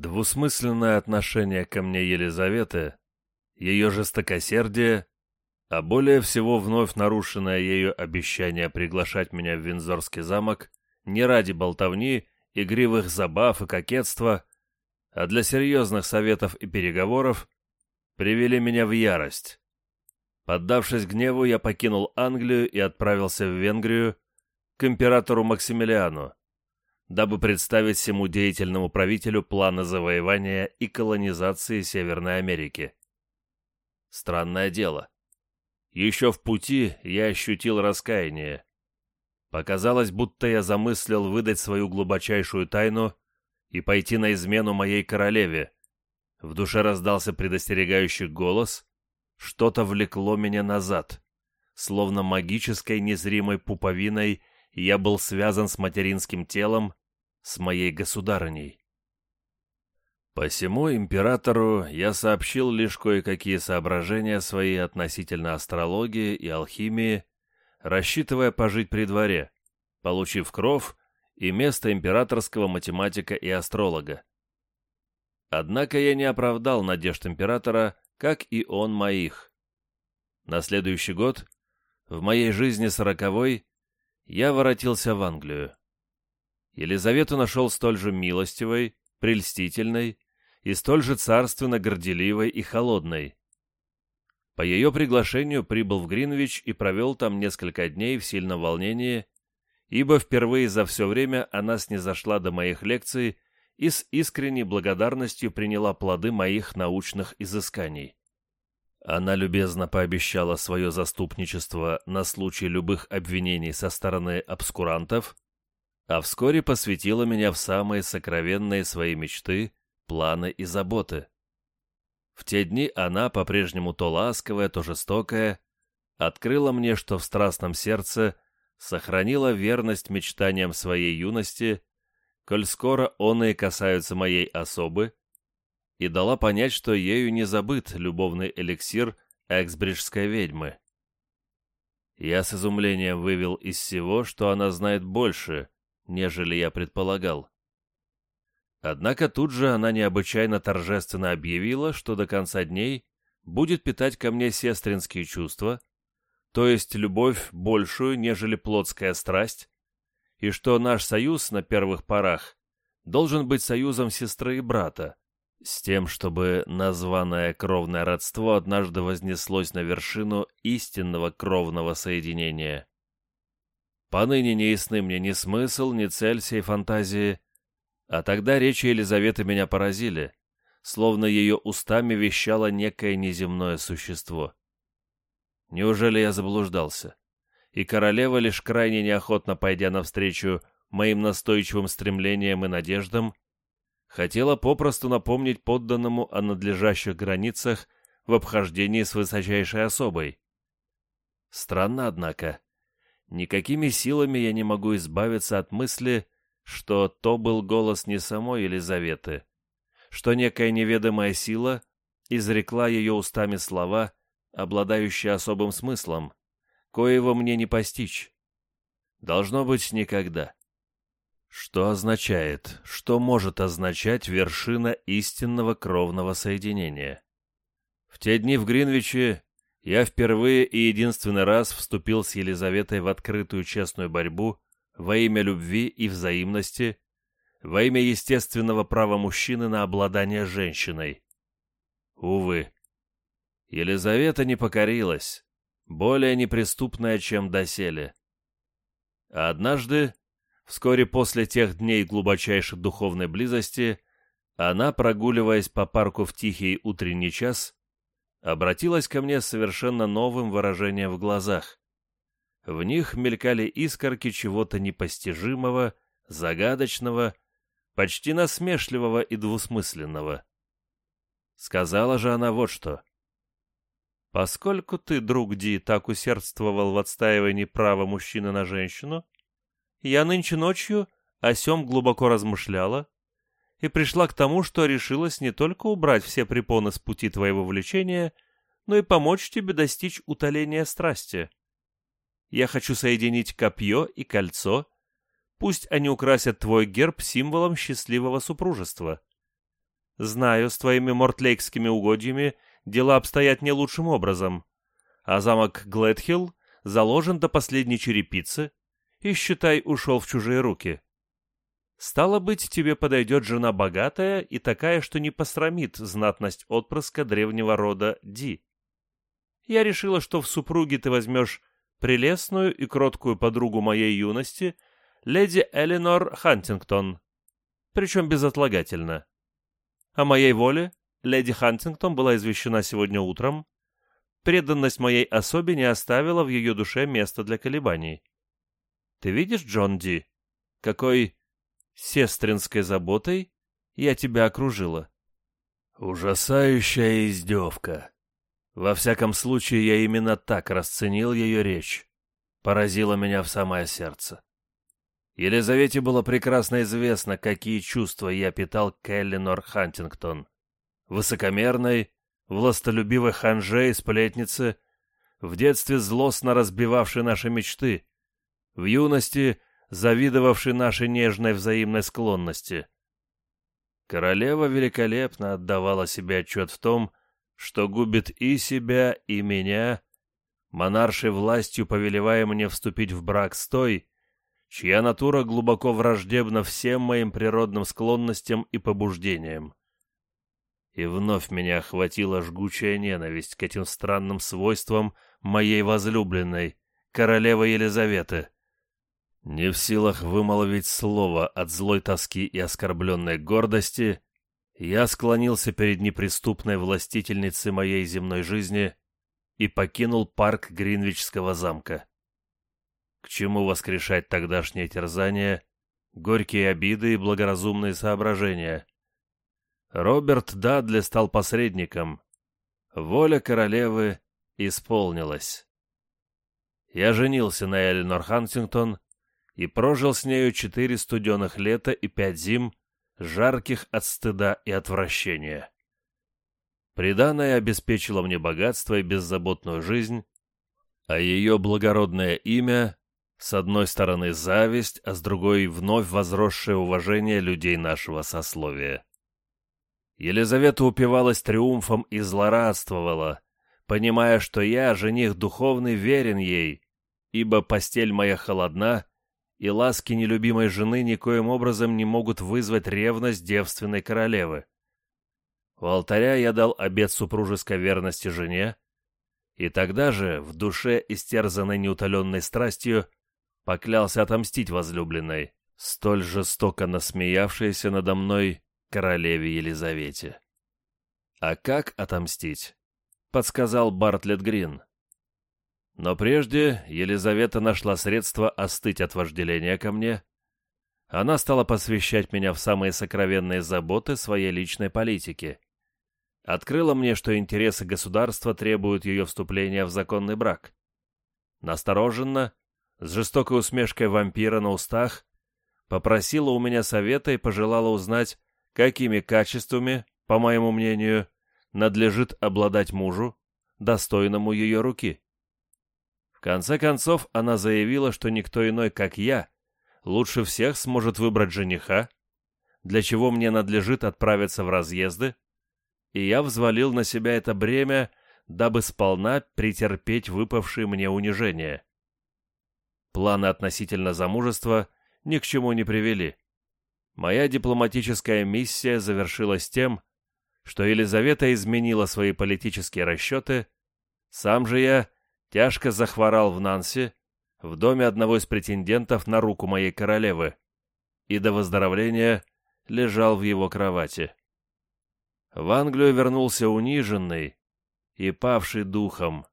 Двусмысленное отношение ко мне Елизаветы, ее жестокосердие, а более всего вновь нарушенное ею обещание приглашать меня в Винзорский замок не ради болтовни, игривых забав и кокетства, а для серьезных советов и переговоров, привели меня в ярость. Поддавшись гневу, я покинул Англию и отправился в Венгрию к императору Максимилиану, дабы представить всему деятельному правителю планы завоевания и колонизации Северной Америки. Странное дело. Еще в пути я ощутил раскаяние. Показалось, будто я замыслил выдать свою глубочайшую тайну и пойти на измену моей королеве. В душе раздался предостерегающий голос, что-то влекло меня назад. Словно магической незримой пуповиной я был связан с материнским телом, с моей государыней. Посему императору я сообщил лишь кое-какие соображения свои относительно астрологии и алхимии, рассчитывая пожить при дворе, получив кров и место императорского математика и астролога. Однако я не оправдал надежд императора, как и он моих. На следующий год, в моей жизни сороковой, я воротился в Англию. Елизавету нашел столь же милостивой, прельстительной и столь же царственно горделивой и холодной. По ее приглашению прибыл в Гринвич и провел там несколько дней в сильном волнении, ибо впервые за все время она снизошла до моих лекций и с искренней благодарностью приняла плоды моих научных изысканий. Она любезно пообещала свое заступничество на случай любых обвинений со стороны обскурантов, а вскоре посвятила меня в самые сокровенные свои мечты, планы и заботы. В те дни она, по-прежнему то ласковая, то жестокая, открыла мне, что в страстном сердце сохранила верность мечтаниям своей юности, коль скоро оные касаются моей особы, и дала понять, что ею не забыт любовный эликсир эксбриджской ведьмы. Я с изумлением вывел из всего, что она знает больше, нежели я предполагал. Однако тут же она необычайно торжественно объявила, что до конца дней будет питать ко мне сестринские чувства, то есть любовь большую, нежели плотская страсть, и что наш союз на первых порах должен быть союзом сестры и брата, с тем, чтобы названное кровное родство однажды вознеслось на вершину истинного кровного соединения. Поныне не ясны мне ни смысл, ни цель сей фантазии, а тогда речи Елизаветы меня поразили, словно ее устами вещало некое неземное существо. Неужели я заблуждался? И королева, лишь крайне неохотно пойдя навстречу моим настойчивым стремлениям и надеждам, хотела попросту напомнить подданному о надлежащих границах в обхождении с высочайшей особой. Странно, однако, Никакими силами я не могу избавиться от мысли, что то был голос не самой Елизаветы, что некая неведомая сила изрекла ее устами слова, обладающие особым смыслом, коего мне не постичь. Должно быть никогда. Что означает, что может означать вершина истинного кровного соединения? В те дни в Гринвиче я впервые и единственный раз вступил с Елизаветой в открытую честную борьбу во имя любви и взаимности, во имя естественного права мужчины на обладание женщиной. Увы, Елизавета не покорилась, более неприступная, чем доселе. А однажды, вскоре после тех дней глубочайшей духовной близости, она, прогуливаясь по парку в тихий утренний час, обратилась ко мне с совершенно новым выражением в глазах. В них мелькали искорки чего-то непостижимого, загадочного, почти насмешливого и двусмысленного. Сказала же она вот что. «Поскольку ты, друг Ди, так усердствовал в отстаивании права мужчины на женщину, я нынче ночью о сем глубоко размышляла и пришла к тому, что решилась не только убрать все препоны с пути твоего влечения, но и помочь тебе достичь утоления страсти. Я хочу соединить копье и кольцо, пусть они украсят твой герб символом счастливого супружества. Знаю, с твоими мортлейкскими угодьями дела обстоят не лучшим образом. А замок Глэдхилл заложен до последней черепицы и, считай, ушел в чужие руки. Стало быть, тебе подойдет жена богатая и такая, что не посрамит знатность отпрыска древнего рода Ди. Я решила, что в супруге ты возьмешь прелестную и кроткую подругу моей юности, леди Эленор Хантингтон, причем безотлагательно. О моей воле леди Хантингтон была извещена сегодня утром. Преданность моей особе не оставила в ее душе места для колебаний. Ты видишь, Джон Ди, какой сестринской заботой я тебя окружила? Ужасающая издевка. Во всяком случае, я именно так расценил ее речь. Поразила меня в самое сердце. Елизавете было прекрасно известно, какие чувства я питал к Эллинор Хантингтон. Высокомерной, властолюбивой ханже и в детстве злостно разбивавшей наши мечты, в юности завидовавшей нашей нежной взаимной склонности. Королева великолепно отдавала себе отчет в том, что губит и себя, и меня, монаршей властью повелевая мне вступить в брак с той, чья натура глубоко враждебна всем моим природным склонностям и побуждениям. И вновь меня охватила жгучая ненависть к этим странным свойствам моей возлюбленной, королевы Елизаветы. Не в силах вымолвить слово от злой тоски и оскорбленной гордости, я склонился перед неприступной властительницей моей земной жизни и покинул парк Гринвичского замка. К чему воскрешать тогдашнее терзание, горькие обиды и благоразумные соображения? Роберт Дадли стал посредником. Воля королевы исполнилась. Я женился на Эленор Хантингтон и прожил с нею четыре студеных лета и пять зим, жарких от стыда и отвращения. Приданное обеспечило мне богатство и беззаботную жизнь, а ее благородное имя с одной стороны зависть, а с другой вновь возросшее уважение людей нашего сословия. Елизавета упивалась триумфом и злорадствовала, понимая, что я, жених духовный, верен ей, ибо постель моя холодна, и ласки нелюбимой жены никоим образом не могут вызвать ревность девственной королевы. У алтаря я дал обет супружеской верности жене, и тогда же, в душе, истерзанной неутоленной страстью, поклялся отомстить возлюбленной, столь жестоко насмеявшейся надо мной королеве Елизавете. А как отомстить? Подсказал Бартлетт Грин. Но прежде Елизавета нашла средство остыть от вожделения ко мне. Она стала посвящать меня в самые сокровенные заботы своей личной политики. Открыла мне, что интересы государства требуют ее вступления в законный брак. Настороженно, с жестокой усмешкой вампира на устах, попросила у меня совета и пожелала узнать, какими качествами, по моему мнению, надлежит обладать мужу, достойному ее руки. Конце концов, она заявила, что никто иной, как я, лучше всех сможет выбрать жениха, для чего мне надлежит отправиться в разъезды, и я взвалил на себя это бремя, дабы сполна претерпеть выпавшие мне унижения. Планы относительно замужества ни к чему не привели. Моя дипломатическая миссия завершилась тем, что Елизавета изменила свои политические расчеты, сам же я тяжко захворал в Нанси, в доме одного из претендентов на руку моей королевы, и до выздоровления лежал в его кровати. В Англию вернулся униженный и павший духом.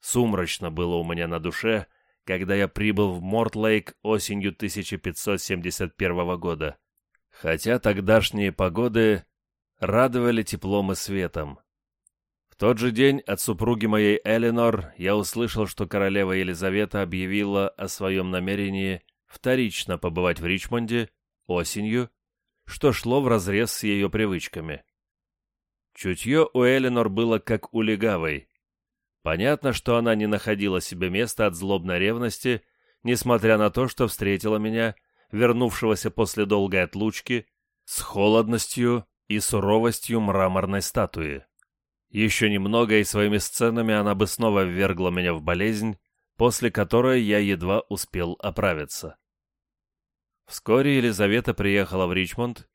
Сумрачно было у меня на душе, когда я прибыл в Мортлейк осенью 1571 года, хотя тогдашние погоды радовали теплом и светом. Тот же день от супруги моей Эленор я услышал, что королева Елизавета объявила о своем намерении вторично побывать в Ричмонде осенью, что шло вразрез с ее привычками. Чутье у Эленор было как у легавой, Понятно, что она не находила себе места от злобной ревности, несмотря на то, что встретила меня, вернувшегося после долгой отлучки, с холодностью и суровостью мраморной статуи. Еще немного, и своими сценами она бы снова ввергла меня в болезнь, после которой я едва успел оправиться. Вскоре Елизавета приехала в Ричмонд.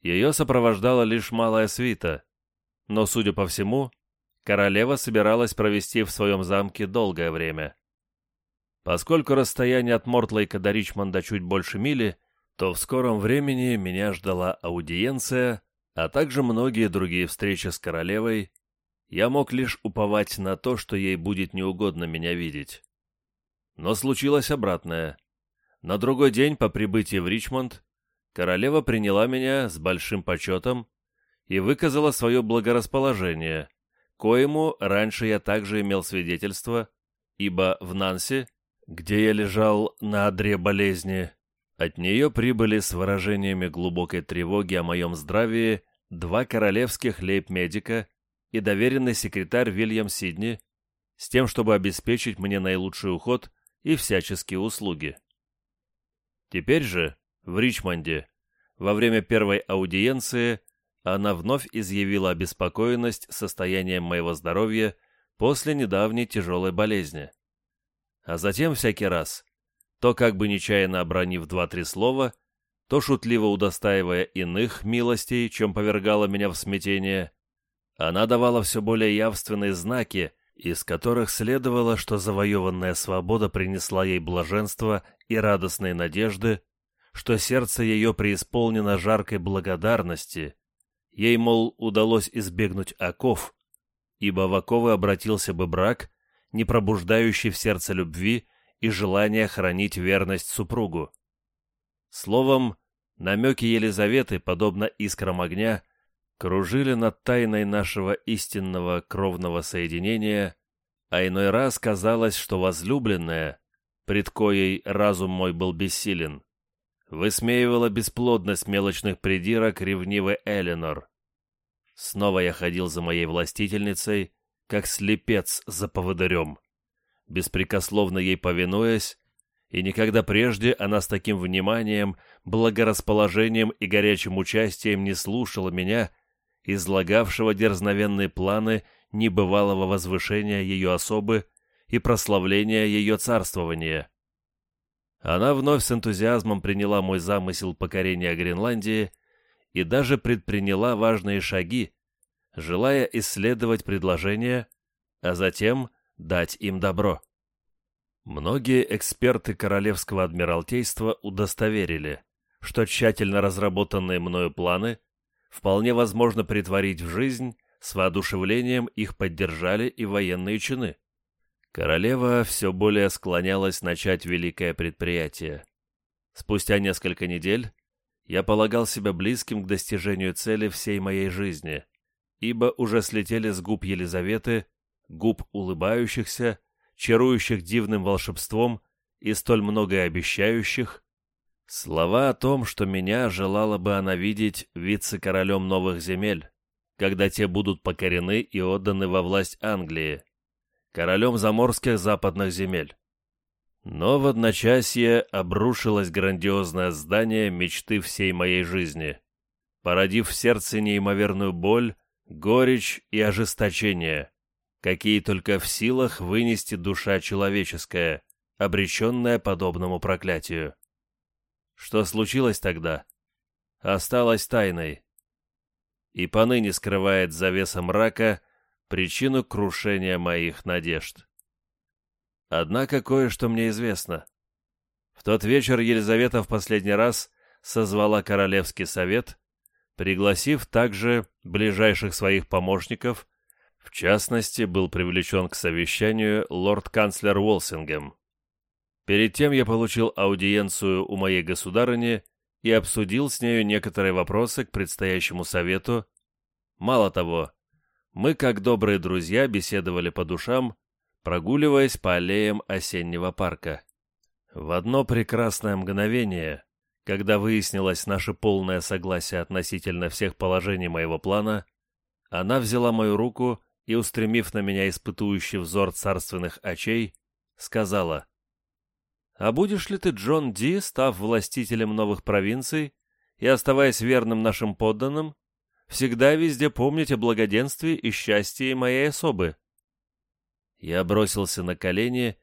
Ее сопровождала лишь малая свита, но, судя по всему, королева собиралась провести в своем замке долгое время. Поскольку расстояние от Мортлейка до Ричмонда чуть больше мили, то в скором времени меня ждала аудиенция, а также многие другие встречи с королевой. Я мог лишь уповать на то, что ей будет неугодно меня видеть. Но случилось обратное. На другой день по прибытии в Ричмонд королева приняла меня с большим почетом и выказала свое благорасположение, коему раньше я также имел свидетельство, ибо в Нансе где я лежал на одре болезни. От нее прибыли с выражениями глубокой тревоги о моем здравии два королевских лейб-медика и доверенный секретарь Вильям Сидни, с тем, чтобы обеспечить мне наилучший уход и всяческие услуги. Теперь же, в Ричмонде, во время первой аудиенции, она вновь изъявила обеспокоенность состоянием моего здоровья после недавней тяжелой болезни а затем всякий раз, то как бы нечаянно обронив два-три слова, то шутливо удостаивая иных милостей, чем повергала меня в смятение, она давала все более явственные знаки, из которых следовало, что завоеванная свобода принесла ей блаженство и радостные надежды, что сердце ее преисполнено жаркой благодарности, ей, мол, удалось избегнуть оков, ибо в оковы обратился бы брак, не пробуждающий в сердце любви и желания хранить верность супругу. Словом, намеки Елизаветы, подобно искрам огня, кружили над тайной нашего истинного кровного соединения, а иной раз казалось, что возлюбленная, пред коей разум мой был бессилен, высмеивала бесплодность мелочных придирок ревнивой Эленор. Снова я ходил за моей властительницей, как слепец за поводырем, беспрекословно ей повинуясь, и никогда прежде она с таким вниманием, благорасположением и горячим участием не слушала меня, излагавшего дерзновенные планы небывалого возвышения ее особы и прославления ее царствования. Она вновь с энтузиазмом приняла мой замысел покорения Гренландии и даже предприняла важные шаги, желая исследовать предложения, а затем дать им добро. Многие эксперты Королевского Адмиралтейства удостоверили, что тщательно разработанные мною планы вполне возможно притворить в жизнь, с воодушевлением их поддержали и военные чины. Королева все более склонялась начать великое предприятие. Спустя несколько недель я полагал себя близким к достижению цели всей моей жизни — ибо уже слетели с губ Елизаветы, губ улыбающихся, чарующих дивным волшебством и столь многообещающих, слова о том, что меня желала бы она видеть вице-королем новых земель, когда те будут покорены и отданы во власть Англии, королем заморских западных земель. Но в одночасье обрушилось грандиозное здание мечты всей моей жизни, породив в сердце неимоверную боль горечь и ожесточение, какие только в силах вынести душа человеческая, обреченная подобному проклятию. Что случилось тогда? Осталось тайной. И поныне скрывает завеса мрака причину крушения моих надежд. Однако кое-что мне известно. В тот вечер Елизавета в последний раз созвала Королевский совет пригласив также ближайших своих помощников, в частности, был привлечен к совещанию лорд-канцлер Уолсингем. Перед тем я получил аудиенцию у моей государыни и обсудил с нею некоторые вопросы к предстоящему совету. Мало того, мы, как добрые друзья, беседовали по душам, прогуливаясь по аллеям осеннего парка. В одно прекрасное мгновение когда выяснилось наше полное согласие относительно всех положений моего плана, она взяла мою руку и, устремив на меня испытующий взор царственных очей, сказала, «А будешь ли ты, Джон Ди, став властителем новых провинций и оставаясь верным нашим подданным, всегда везде помнить о благоденствии и счастье моей особы. Я бросился на колени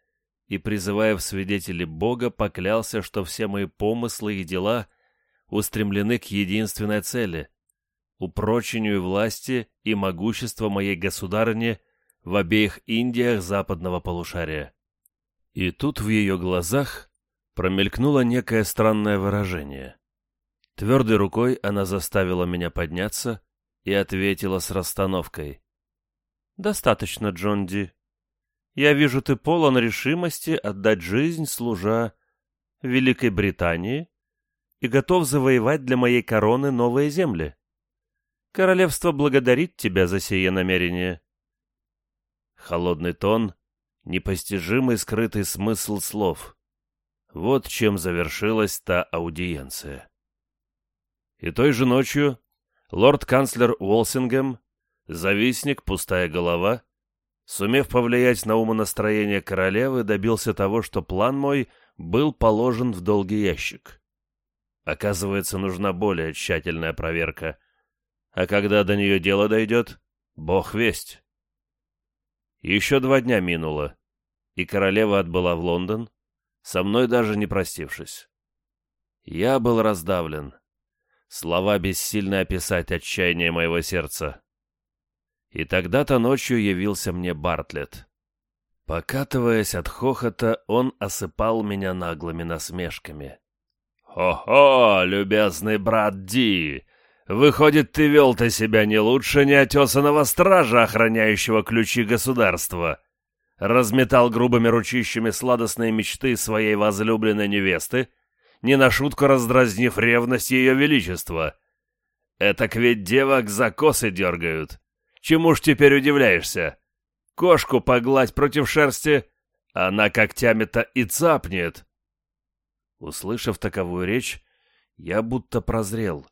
и, призывая в свидетели Бога, поклялся, что все мои помыслы и дела устремлены к единственной цели — упрочению власти и могущества моей государыни в обеих Индиях западного полушария. И тут в ее глазах промелькнуло некое странное выражение. Твердой рукой она заставила меня подняться и ответила с расстановкой. «Достаточно, Джон Ди. Я вижу, ты полон решимости отдать жизнь, служа Великой Британии, и готов завоевать для моей короны новые земли. Королевство благодарит тебя за сие намерение». Холодный тон, непостижимый скрытый смысл слов. Вот чем завершилась та аудиенция. И той же ночью лорд-канцлер Уолсингем, завистник, пустая голова, сумев повлиять на умонастроение королевы, добился того, что план мой был положен в долгий ящик. Оказывается, нужна более тщательная проверка. А когда до нее дело дойдет, бог весть. Еще два дня минуло, и королева отбыла в Лондон, со мной даже не простившись. Я был раздавлен. Слова бессильно описать отчаяние моего сердца. И тогда-то ночью явился мне Бартлетт. Покатываясь от хохота, он осыпал меня наглыми насмешками. «Хо-хо, любезный брат Ди! Выходит, ты вел-то себя не лучше неотесанного стража, охраняющего ключи государства!» Разметал грубыми ручищами сладостные мечты своей возлюбленной невесты, не на шутку раздразнив ревность ее величества. Этак ведь девок за косы дергают. Чему ж теперь удивляешься? Кошку погладь против шерсти, она когтями-то и цапнет. Услышав таковую речь, я будто прозрел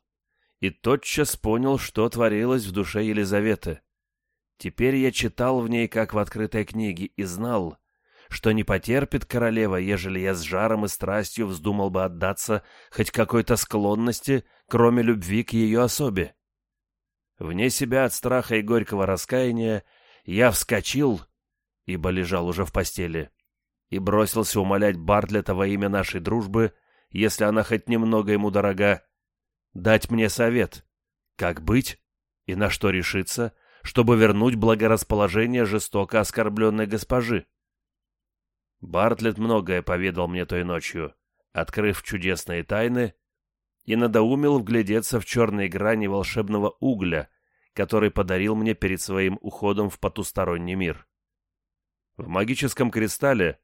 и тотчас понял, что творилось в душе Елизаветы. Теперь я читал в ней, как в открытой книге, и знал, что не потерпит королева, ежели я с жаром и страстью вздумал бы отдаться хоть какой-то склонности, кроме любви к ее особе. Вне себя от страха и горького раскаяния я вскочил, ибо лежал уже в постели, и бросился умолять Бартлета во имя нашей дружбы, если она хоть немного ему дорога, дать мне совет, как быть и на что решиться, чтобы вернуть благорасположение жестоко оскорбленной госпожи. Бартлетт многое поведал мне той ночью, открыв чудесные тайны, и надоумил вглядеться в черные грани волшебного угля, который подарил мне перед своим уходом в потусторонний мир. В магическом кристалле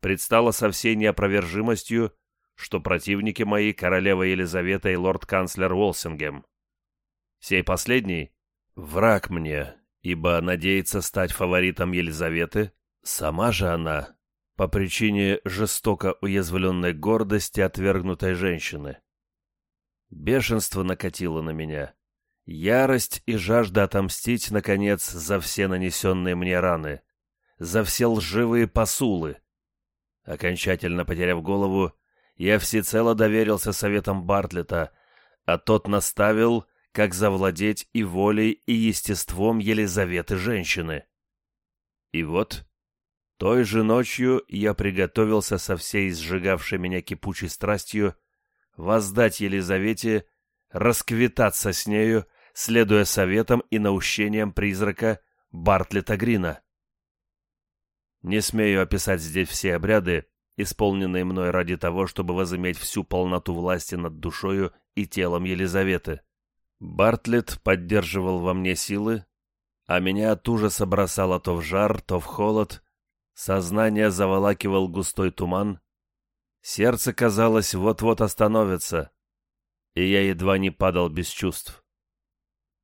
предстало со всей неопровержимостью, что противники мои королева Елизавета и лорд-канцлер Уолсингем. Сей последний — враг мне, ибо надеется стать фаворитом Елизаветы, сама же она по причине жестоко уязвленной гордости отвергнутой женщины. Бешенство накатило на меня. Ярость и жажда отомстить, наконец, за все нанесенные мне раны, за все лживые посулы. Окончательно потеряв голову, я всецело доверился советам Бартлета, а тот наставил, как завладеть и волей, и естеством Елизаветы женщины. И вот той же ночью я приготовился со всей сжигавшей меня кипучей страстью воздать Елизавете, расквитаться с нею, следуя советам и наущениям призрака Бартлета Грина. Не смею описать здесь все обряды, исполненные мной ради того, чтобы возыметь всю полноту власти над душою и телом Елизаветы. Бартлет поддерживал во мне силы, а меня от ужаса бросало то в жар, то в холод, Сознание заволакивал густой туман. Сердце, казалось, вот-вот остановится, и я едва не падал без чувств.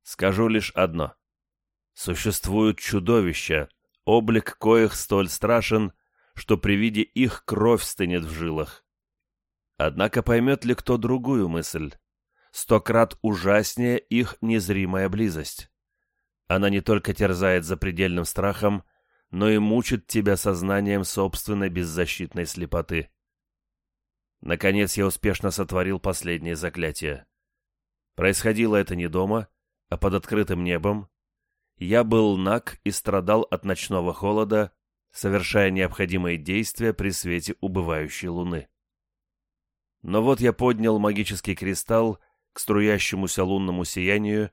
Скажу лишь одно. Существуют чудовища, облик коих столь страшен, что при виде их кровь стынет в жилах. Однако поймет ли кто другую мысль? Сто крат ужаснее их незримая близость. Она не только терзает запредельным страхом, но и мучит тебя сознанием собственной беззащитной слепоты. Наконец я успешно сотворил последнее заклятие. Происходило это не дома, а под открытым небом, я был наг и страдал от ночного холода, совершая необходимые действия при свете убывающей луны. Но вот я поднял магический кристалл к струящемуся лунному сиянию,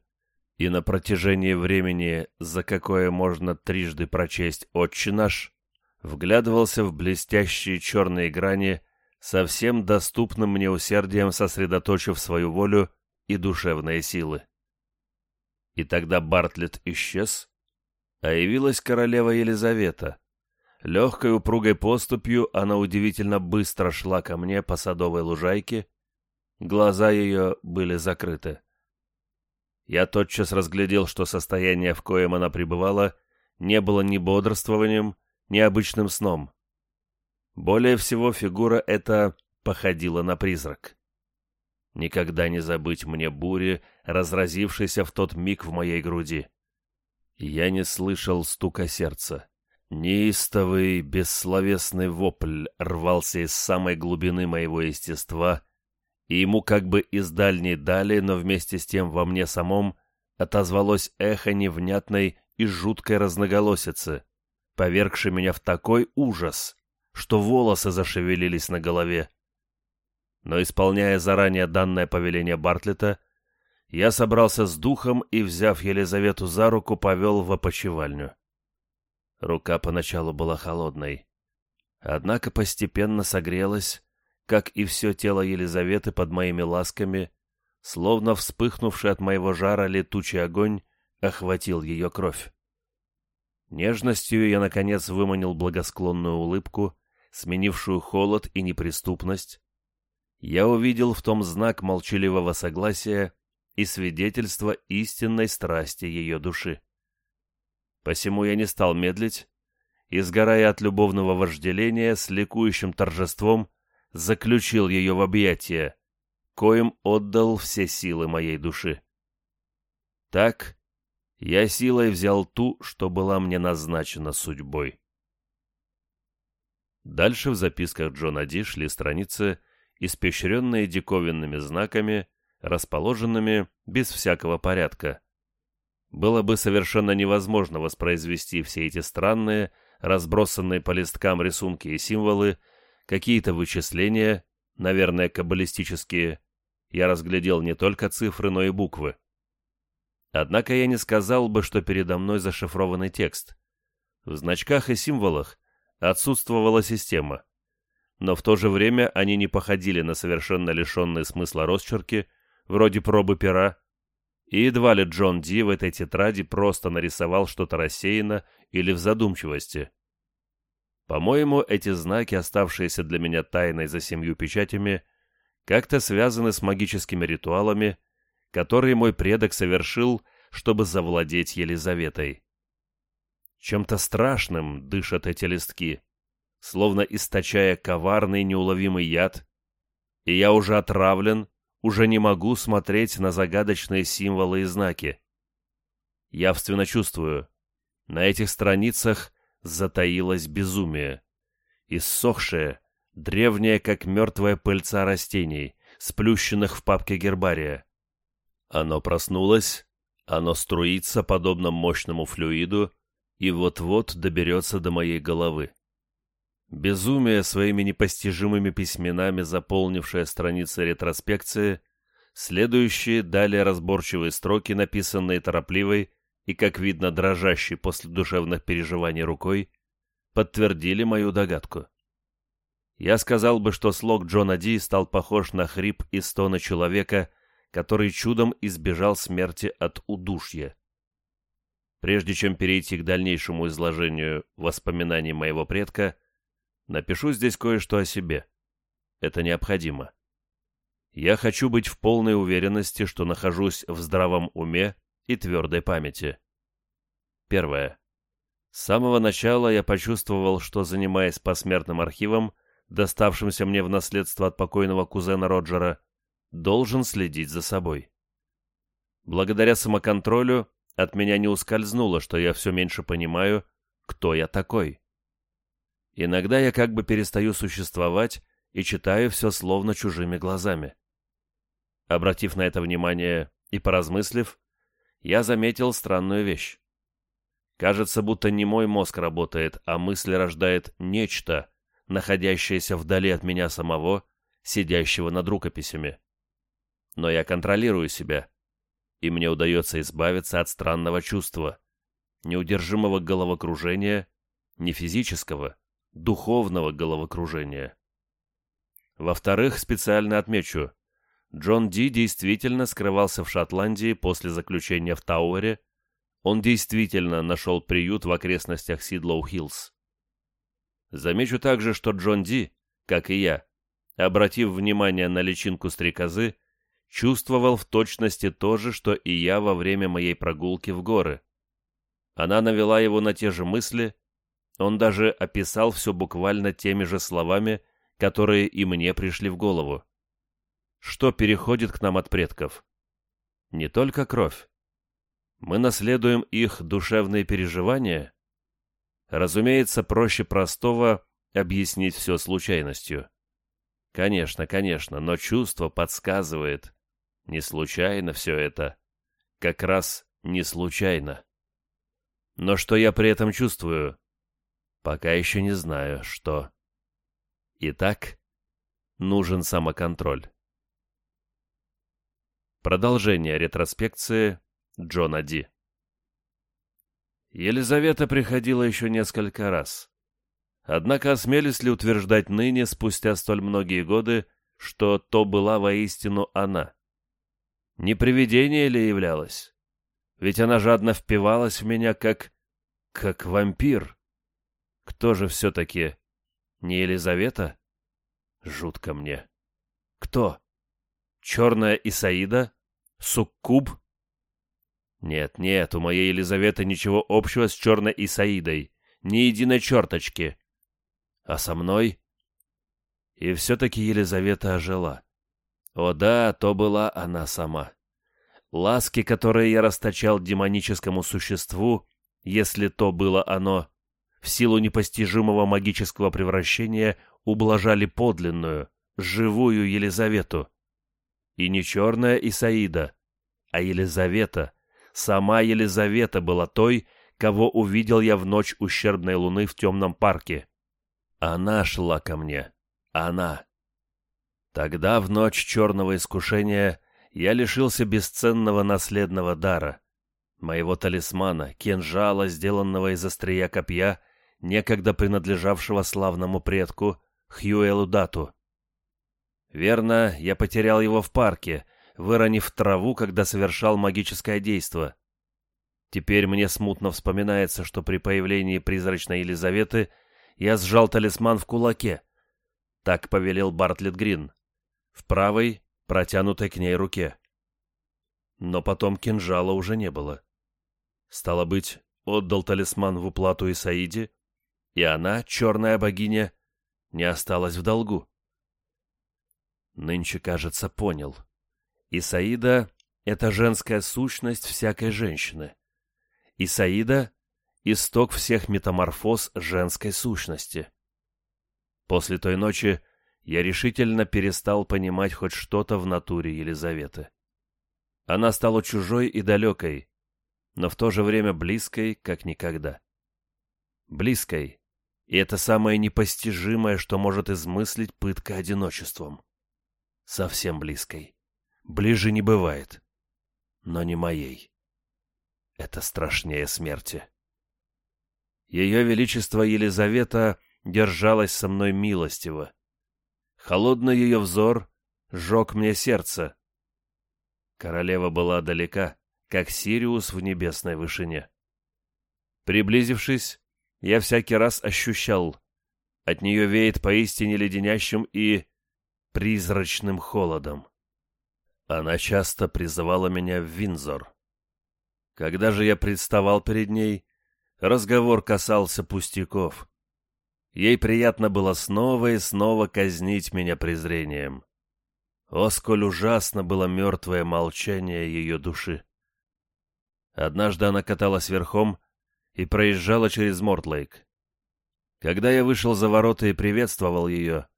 и на протяжении времени, за какое можно трижды прочесть «Отче наш», вглядывался в блестящие черные грани, совсем доступным мне усердием сосредоточив свою волю и душевные силы. И тогда Бартлетт исчез, а явилась королева Елизавета, Легкой упругой поступью она удивительно быстро шла ко мне по садовой лужайке. Глаза ее были закрыты. Я тотчас разглядел, что состояние, в коем она пребывала, не было ни бодрствованием, ни обычным сном. Более всего фигура эта походила на призрак. Никогда не забыть мне бури, разразившейся в тот миг в моей груди. Я не слышал стука сердца. Неистовый, бессловесный вопль рвался из самой глубины моего естества, и ему как бы из дальней дали, но вместе с тем во мне самом отозвалось эхо невнятной и жуткой разноголосицы, повергшей меня в такой ужас, что волосы зашевелились на голове. Но, исполняя заранее данное повеление Бартлета, я собрался с духом и, взяв Елизавету за руку, повел в опочивальню. Рука поначалу была холодной. Однако постепенно согрелась, как и все тело Елизаветы под моими ласками, словно вспыхнувший от моего жара летучий огонь охватил ее кровь. Нежностью я, наконец, выманил благосклонную улыбку, сменившую холод и неприступность. Я увидел в том знак молчаливого согласия и свидетельство истинной страсти ее души. Посему я не стал медлить и, сгорая от любовного вожделения, с ликующим торжеством заключил ее в объятия, коим отдал все силы моей души. Так я силой взял ту, что была мне назначена судьбой. Дальше в записках Джона Ди шли страницы, испещренные диковинными знаками, расположенными без всякого порядка, было бы совершенно невозможно воспроизвести все эти странные, разбросанные по листкам рисунки и символы, какие-то вычисления, наверное, каббалистические. Я разглядел не только цифры, но и буквы. Однако я не сказал бы, что передо мной зашифрованный текст. В значках и символах отсутствовала система. Но в то же время они не походили на совершенно лишенные смысла росчерки, вроде пробы пера, и едва ли Джон Ди в этой тетради просто нарисовал что-то рассеянно или в задумчивости. По-моему, эти знаки, оставшиеся для меня тайной за семью печатями, как-то связаны с магическими ритуалами, которые мой предок совершил, чтобы завладеть Елизаветой. Чем-то страшным дышат эти листки, словно источая коварный неуловимый яд, и я уже отравлен уже не могу смотреть на загадочные символы и знаки. Явственно чувствую, на этих страницах затаилось безумие. Иссохшее, древнее, как мертвая пыльца растений, сплющенных в папке гербария. Оно проснулось, оно струится, подобно мощному флюиду, и вот-вот доберется до моей головы. Безумие своими непостижимыми письменами, заполнившее страницы ретроспекции, следующие далее разборчивые строки, написанные торопливой и, как видно, дрожащей после душевных переживаний рукой, подтвердили мою догадку. Я сказал бы, что слог Джона Ди стал похож на хрип и стона человека, который чудом избежал смерти от удушья. Прежде чем перейти к дальнейшему изложению воспоминаний моего предка, Напишу здесь кое-что о себе. Это необходимо. Я хочу быть в полной уверенности, что нахожусь в здравом уме и твердой памяти. Первое. С самого начала я почувствовал, что, занимаясь посмертным архивом, доставшимся мне в наследство от покойного кузена Роджера, должен следить за собой. Благодаря самоконтролю от меня не ускользнуло, что я все меньше понимаю, кто я такой. Иногда я как бы перестаю существовать и читаю все словно чужими глазами. Обратив на это внимание и поразмыслив, я заметил странную вещь. Кажется, будто не мой мозг работает, а мысль рождает нечто, находящееся вдали от меня самого, сидящего над рукописями. Но я контролирую себя, и мне удается избавиться от странного чувства, неудержимого головокружения, не физического, духовного головокружения. Во-вторых, специально отмечу, Джон Ди действительно скрывался в Шотландии после заключения в Тауэре, он действительно нашел приют в окрестностях Сидлоу-Хиллз. Замечу также, что Джон Ди, как и я, обратив внимание на личинку стрекозы, чувствовал в точности то же, что и я во время моей прогулки в горы. Она навела его на те же мысли, он даже описал все буквально теми же словами, которые и мне пришли в голову. Что переходит к нам от предков? Не только кровь. Мы наследуем их душевные переживания? Разумеется, проще простого объяснить все случайностью. Конечно, конечно, но чувство подсказывает. Не случайно все это. Как раз не случайно. Но что я при этом чувствую? Пока еще не знаю, что. Итак, нужен самоконтроль. Продолжение ретроспекции Джона Ди. Елизавета приходила еще несколько раз. Однако осмелюсь ли утверждать ныне, спустя столь многие годы, что то была воистину она? Не привидение ли являлась? Ведь она жадно впивалась в меня, как... как вампир. Кто же все-таки? Не Елизавета? Жутко мне. Кто? Черная Исаида? Суккуб? Нет, нет, у моей Елизаветы ничего общего с черной Исаидой. Ни единой черточки. А со мной? И все-таки Елизавета ожила. О да, то была она сама. Ласки, которые я расточал демоническому существу, если то было оно, в силу непостижимого магического превращения ублажали подлинную, живую Елизавету. И не черная Исаида, а Елизавета, сама Елизавета была той, кого увидел я в ночь ущербной луны в темном парке. Она шла ко мне. Она. Тогда, в ночь черного искушения, я лишился бесценного наследного дара, моего талисмана, кинжала, сделанного из острия копья, некогда принадлежавшего славному предку Хьюэлу Дату. Верно, я потерял его в парке, выронив траву, когда совершал магическое действо. Теперь мне смутно вспоминается, что при появлении призрачной Елизаветы я сжал талисман в кулаке. Так повелел Бартлетт Грин. В правой, протянутой к ней руке. Но потом кинжала уже не было. Стало быть, отдал талисман в уплату Исаиде, и она, черная богиня, не осталась в долгу. Нынче, кажется, понял. Исаида — это женская сущность всякой женщины. Исаида — исток всех метаморфоз женской сущности. После той ночи я решительно перестал понимать хоть что-то в натуре Елизаветы. Она стала чужой и далекой, но в то же время близкой, как никогда. Близкой, и это самое непостижимое, что может измыслить пытка одиночеством. Совсем близкой. Ближе не бывает. Но не моей. Это страшнее смерти. Ее Величество Елизавета держалась со мной милостиво. Холодный ее взор сжег мне сердце. Королева была далека, как Сириус в небесной вышине. Приблизившись, я всякий раз ощущал, от нее веет поистине леденящим и призрачным холодом. Она часто призывала меня в Винзор. Когда же я представал перед ней, разговор касался пустяков. Ей приятно было снова и снова казнить меня презрением. О, сколь ужасно было мертвое молчание ее души! Однажды она каталась верхом и проезжала через Мортлейк. Когда я вышел за ворота и приветствовал ее,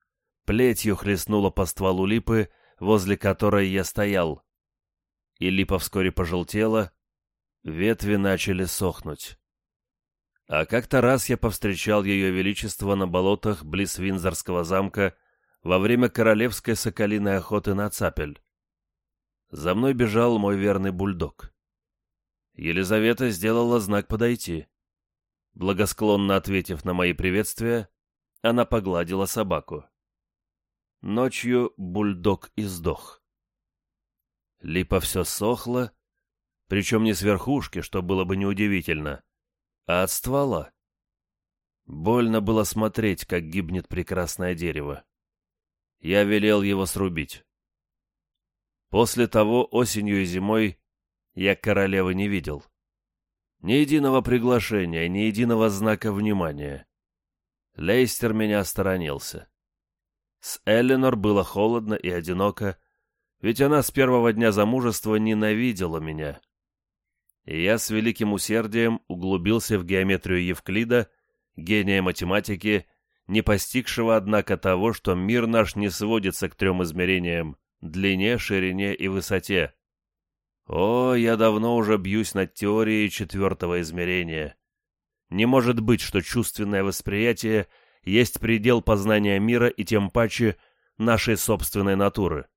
плетью хлестнула по стволу липы, возле которой я стоял. И липа вскоре пожелтела, ветви начали сохнуть. А как-то раз я повстречал ее величество на болотах близ Винзорского замка во время королевской соколиной охоты на цапель. За мной бежал мой верный бульдог. Елизавета сделала знак подойти. Благосклонно ответив на мои приветствия, она погладила собаку. Ночью бульдог издох. Липа все сохла, причем не с верхушки, что было бы неудивительно, а от ствола. Больно было смотреть, как гибнет прекрасное дерево. Я велел его срубить. После того осенью и зимой я королевы не видел. Ни единого приглашения, ни единого знака внимания. Лейстер меня сторонился. С Эллинор было холодно и одиноко, ведь она с первого дня замужества ненавидела меня и я с великим усердием углубился в геометрию Евклида, гения математики, не постигшего, однако, того, что мир наш не сводится к трем измерениям — длине, ширине и высоте. О, я давно уже бьюсь над теорией четвертого измерения. Не может быть, что чувственное восприятие есть предел познания мира и тем паче нашей собственной натуры.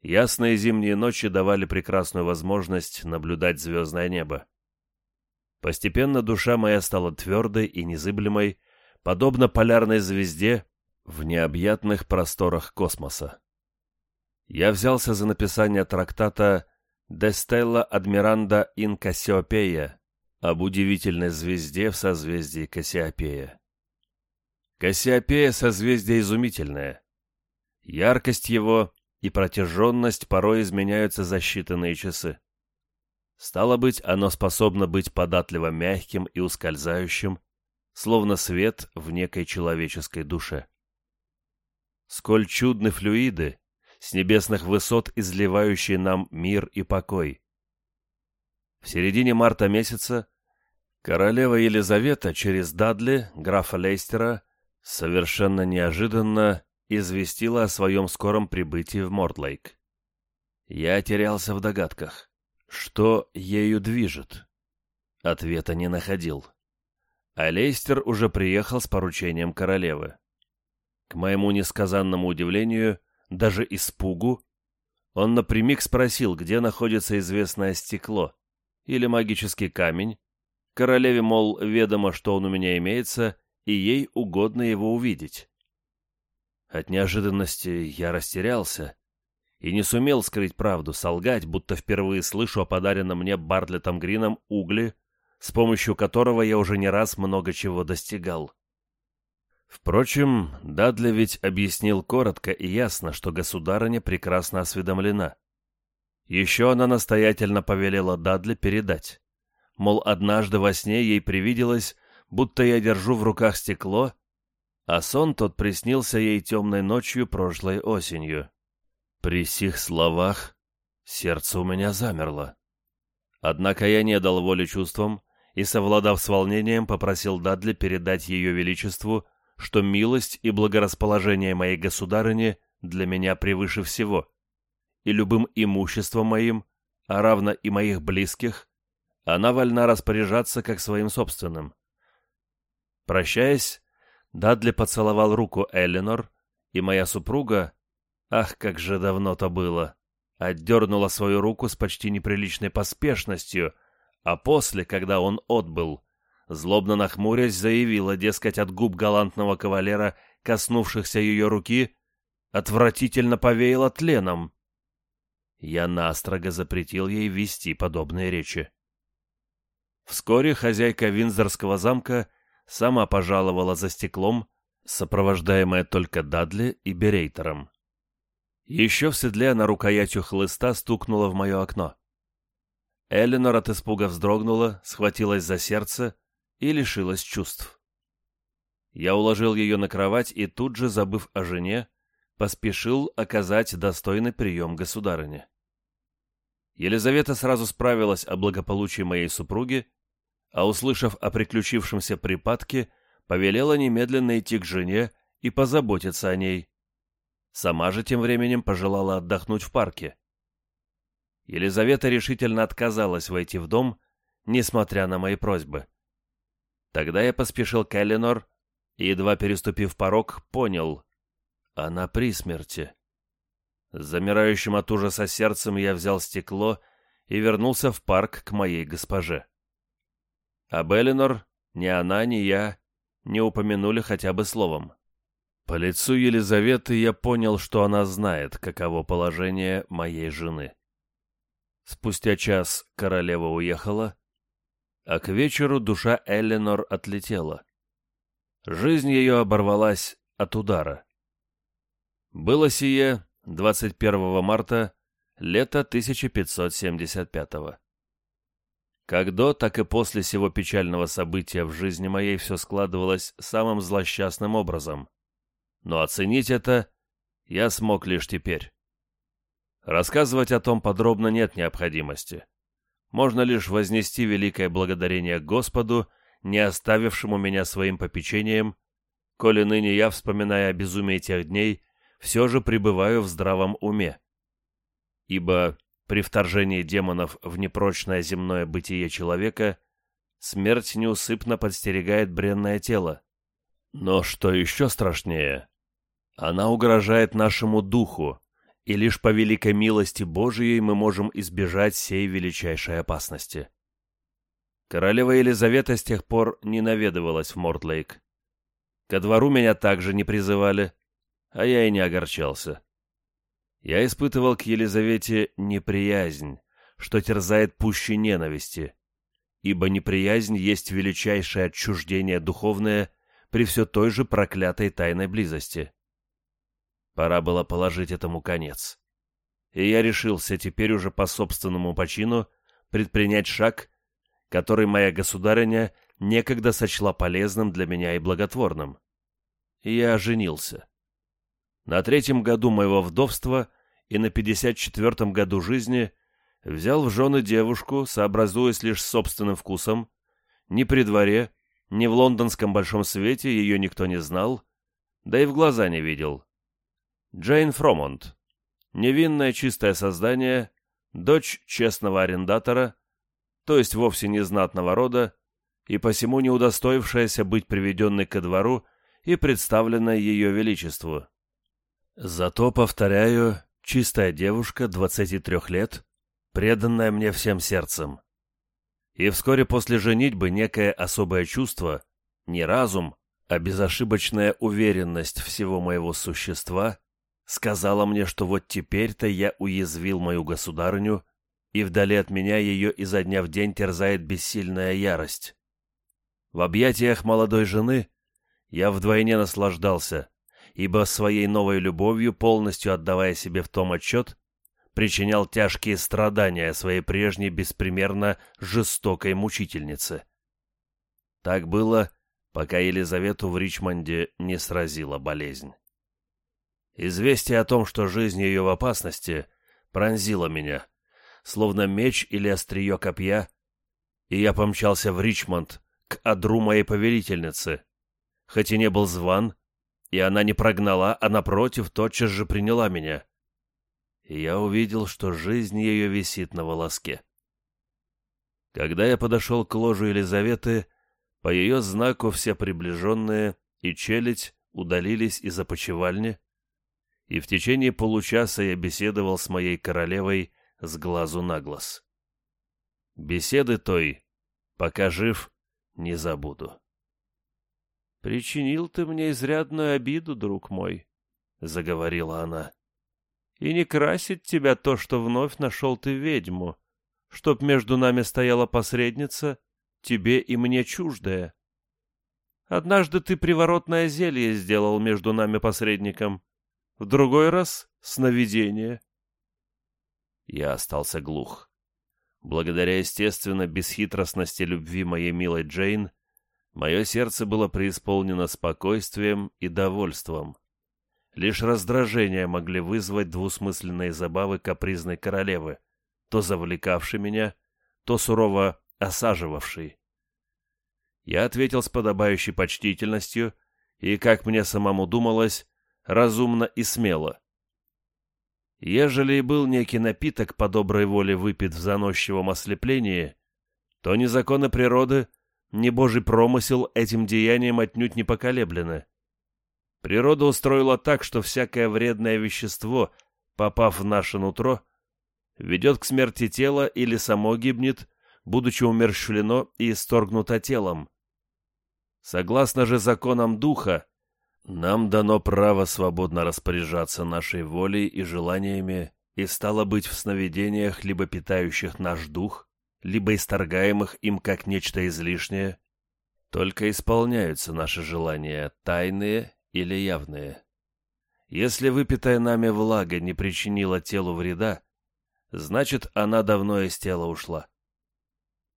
Ясные зимние ночи давали прекрасную возможность наблюдать звездное небо. Постепенно душа моя стала твердой и незыблемой, подобно полярной звезде в необъятных просторах космоса. Я взялся за написание трактата «De Stella Admiranda in Cassiopeia» об удивительной звезде в созвездии Кассиопея. Кассиопея — созвездие изумительное. Яркость его и протяженность порой изменяются за считанные часы. Стало быть, оно способно быть податливо мягким и ускользающим, словно свет в некой человеческой душе. Сколь чудны флюиды, с небесных высот изливающие нам мир и покой. В середине марта месяца королева Елизавета через Дадли, графа Лейстера, совершенно неожиданно известила о своем скором прибытии в Мордлейк. Я терялся в догадках. Что ею движет? Ответа не находил. А Лейстер уже приехал с поручением королевы. К моему несказанному удивлению, даже испугу, он напрямик спросил, где находится известное стекло или магический камень. Королеве, мол, ведомо, что он у меня имеется, и ей угодно его увидеть. От неожиданности я растерялся и не сумел скрыть правду, солгать, будто впервые слышу о подаренном мне Бартлетом Грином угле, с помощью которого я уже не раз много чего достигал. Впрочем, Дадли ведь объяснил коротко и ясно, что государыня прекрасно осведомлена. Еще она настоятельно повелела Дадли передать. Мол, однажды во сне ей привиделось, будто я держу в руках стекло, а сон тот приснился ей темной ночью прошлой осенью. При сих словах сердце у меня замерло. Однако я не дал воли чувствам и, совладав с волнением, попросил Дадли передать ее величеству, что милость и благорасположение моей государыни для меня превыше всего, и любым имуществом моим, а равно и моих близких, она вольна распоряжаться как своим собственным. Прощаясь, Дадли поцеловал руку Эллинор, и моя супруга, ах, как же давно-то было, отдернула свою руку с почти неприличной поспешностью, а после, когда он отбыл, злобно нахмурясь, заявила, дескать, от губ галантного кавалера, коснувшихся ее руки, отвратительно повеяло тленом. Я настрого запретил ей вести подобные речи. Вскоре хозяйка Винзорского замка сама пожаловала за стеклом, сопровождаемая только Дадли и Берейтером. Еще в седле на рукоятью хлыста стукнула в мое окно. Эленор от испуга вздрогнула, схватилась за сердце и лишилась чувств. Я уложил ее на кровать и тут же, забыв о жене, поспешил оказать достойный прием государыне. Елизавета сразу справилась о благополучии моей супруги а услышав о приключившемся припадке, повелела немедленно идти к жене и позаботиться о ней. Сама же тем временем пожелала отдохнуть в парке. Елизавета решительно отказалась войти в дом, несмотря на мои просьбы. Тогда я поспешил к Эленор и, едва переступив порог, понял — она при смерти. Замирающим от ужаса сердцем я взял стекло и вернулся в парк к моей госпоже. Об Эленор ни она, ни я не упомянули хотя бы словом. По лицу Елизаветы я понял, что она знает, каково положение моей жены. Спустя час королева уехала, а к вечеру душа Эленор отлетела. Жизнь ее оборвалась от удара. Было сие 21 марта лета 1575 -го. Как до, так и после сего печального события в жизни моей все складывалось самым злосчастным образом. Но оценить это я смог лишь теперь. Рассказывать о том подробно нет необходимости. Можно лишь вознести великое благодарение Господу, не оставившему меня своим попечением, коли ныне я, вспоминая о безумии тех дней, все же пребываю в здравом уме. Ибо при вторжении демонов в непрочное земное бытие человека смерть неусыпно подстерегает бренное тело. Но что еще страшнее, она угрожает нашему духу, и лишь по великой милости Божией мы можем избежать сей величайшей опасности. Королева Елизавета с тех пор не наведывалась в Мортлейк. Ко двору меня также не призывали, а я и не огорчался я испытывал к Елизавете неприязнь, что терзает пуще ненависти, ибо неприязнь есть величайшее отчуждение духовное при все той же проклятой тайной близости. Пора было положить этому конец. И я решился теперь уже по собственному почину предпринять шаг, который моя государыня некогда сочла полезным для меня и благотворным. я женился. На третьем году моего вдовства и на 54-м году жизни взял в жены девушку, сообразуясь лишь с собственным вкусом. Ни при дворе, ни в лондонском большом свете ее никто не знал, да и в глаза не видел. Джейн Фромонт. Невинное чистое создание, дочь честного арендатора, то есть вовсе не знатного рода, и посему не удостоившаяся быть приведенной ко двору и представленной ее величеству. Зато, повторяю, чистая девушка, 23 лет, преданная мне всем сердцем. И вскоре после женитьбы некое особое чувство, не разум, а безошибочная уверенность всего моего существа сказала мне, что вот теперь-то я уязвил мою государыню, и вдали от меня ее изо дня в день терзает бессильная ярость. В объятиях молодой жены я вдвойне наслаждался, ибо своей новой любовью, полностью отдавая себе в том отчет, причинял тяжкие страдания своей прежней беспримерно жестокой мучительнице. Так было, пока Елизавету в Ричмонде не сразила болезнь. Известие о том, что жизнь ее в опасности, пронзило меня, словно меч или острие копья, и я помчался в Ричмонд к одру моей повелительницы, хоть и не был зван, и она не прогнала, а напротив тотчас же приняла меня. И я увидел, что жизнь ее висит на волоске. Когда я подошел к ложу Елизаветы, по ее знаку все приближенные и челядь удалились из опочивальни, и в течение получаса я беседовал с моей королевой с глазу на глаз. Беседы той, пока жив, не забуду. «Причинил ты мне изрядную обиду, друг мой», — заговорила она. «И не красит тебя то, что вновь нашел ты ведьму, чтоб между нами стояла посредница, тебе и мне чуждая. Однажды ты приворотное зелье сделал между нами посредником, в другой раз — сновидение». Я остался глух. Благодаря, естественно, бесхитростности любви моей милой Джейн, Мое сердце было преисполнено спокойствием и довольством. Лишь раздражение могли вызвать двусмысленные забавы капризной королевы, то завлекавшей меня, то сурово осаживавшей. Я ответил с подобающей почтительностью и, как мне самому думалось, разумно и смело. Ежели и был некий напиток по доброй воле выпит в заносчивом ослеплении, то ни законы природы, ни божий промысел этим деянием отнюдь не поколеблены. Природа устроила так, что всякое вредное вещество, попав в наше нутро, ведет к смерти тела или само гибнет, будучи умерщвлено и исторгнуто телом. Согласно же законам духа, нам дано право свободно распоряжаться нашей волей и желаниями и стало быть в сновидениях, либо питающих наш дух, либо исторгаемых им как нечто излишнее, только исполняются наши желания, тайные или явные. Если выпитая нами влага не причинила телу вреда, значит, она давно из тела ушла.